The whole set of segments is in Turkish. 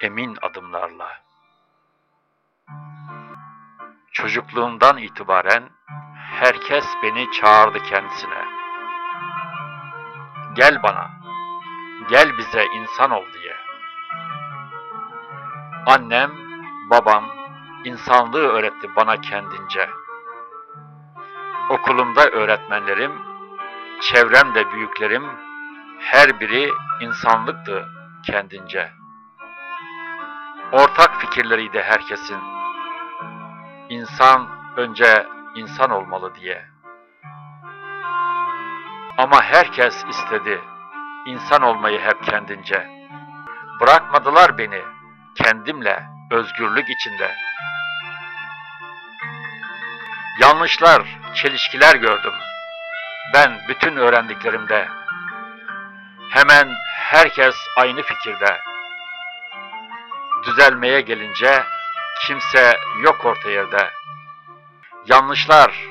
emin adımlarla. Çocukluğumdan itibaren herkes beni çağırdı kendisine. Gel bana, gel bize insan ol diye. Annem, babam insanlığı öğretti bana kendince. Okulumda öğretmenlerim, çevremde büyüklerim her biri insanlıktı kendince. Ortak fikirleriydi herkesin. İnsan önce insan olmalı diye. Ama herkes istedi insan olmayı hep kendince. Bırakmadılar beni kendimle özgürlük içinde. Yanlışlar, çelişkiler gördüm. Ben bütün öğrendiklerimde. Hemen herkes aynı fikirde. Düzelmeye gelince kimse yok orta yerde. Yanlışlar,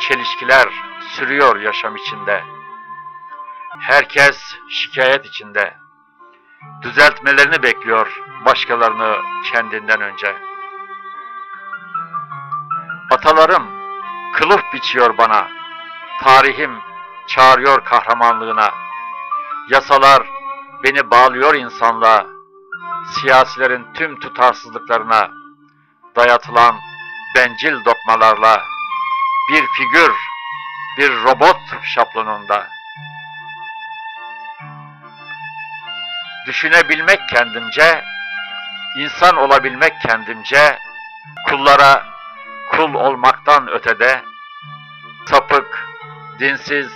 çelişkiler sürüyor yaşam içinde. Herkes şikayet içinde. Düzeltmelerini bekliyor başkalarını kendinden önce. Atalarım kılıf biçiyor bana. Tarihim çağırıyor kahramanlığına. Yasalar beni bağlıyor insanlığa. Siyasilerin tüm tutarsızlıklarına dayatılan bencil dokmalarla bir figür, bir robot şablonunda. Düşünebilmek kendimce, insan olabilmek kendimce, kullara kul olmaktan ötede, sapık, dinsiz,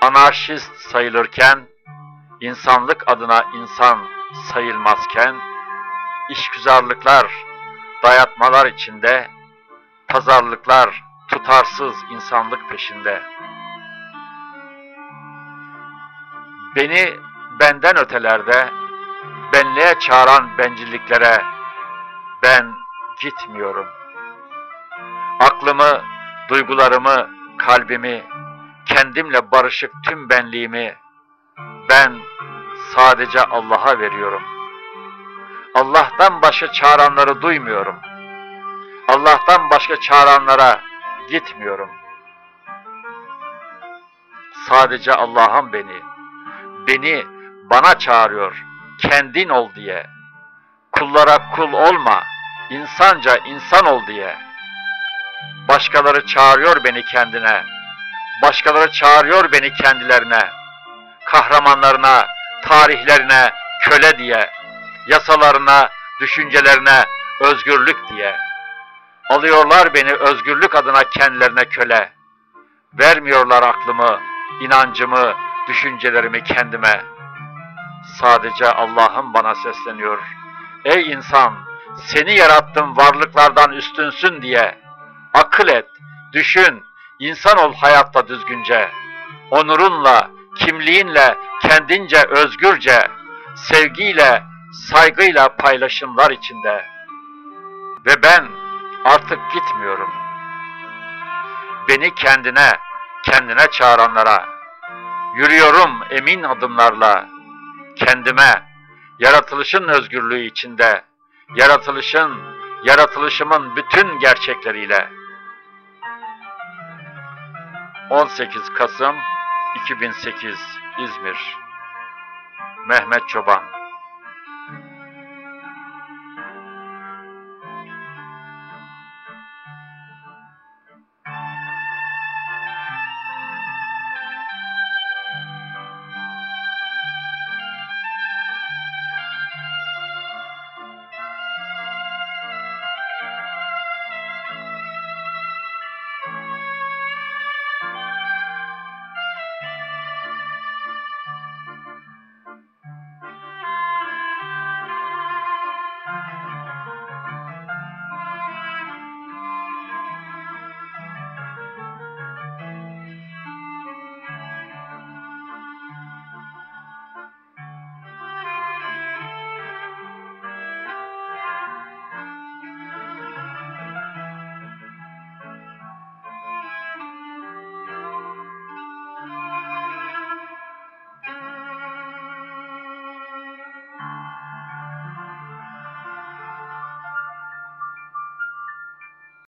anarşist sayılırken, insanlık adına insan sayılmazken, işgüzarlıklar, dayatmalar içinde, pazarlıklar, tutarsız insanlık peşinde. Beni benden ötelerde, benliğe çağıran bencilliklere ben gitmiyorum. Aklımı, duygularımı, kalbimi, kendimle barışık tüm benliğimi ben sadece Allah'a veriyorum. Allah'tan başka çağıranları duymuyorum. Allah'tan başka çağıranlara gitmiyorum. Sadece Allah'ım beni, beni bana çağırıyor, kendin ol diye. Kullara kul olma, insanca insan ol diye. Başkaları çağırıyor beni kendine, başkaları çağırıyor beni kendilerine, kahramanlarına, tarihlerine köle diye, yasalarına, düşüncelerine özgürlük diye. Alıyorlar beni özgürlük adına kendilerine köle. Vermiyorlar aklımı, inancımı, düşüncelerimi kendime. Sadece Allah'ım bana sesleniyor. Ey insan, seni yarattım varlıklardan üstünsün diye. Akıl et, düşün, insan ol hayatta düzgünce. Onurunla, kimliğinle, kendince özgürce, sevgiyle, saygıyla paylaşımlar içinde. Ve ben artık gitmiyorum. Beni kendine, kendine çağıranlara, yürüyorum emin adımlarla, kendime, yaratılışın özgürlüğü içinde, yaratılışın, yaratılışımın bütün gerçekleriyle. 18 Kasım 2008 İzmir Mehmet Çoban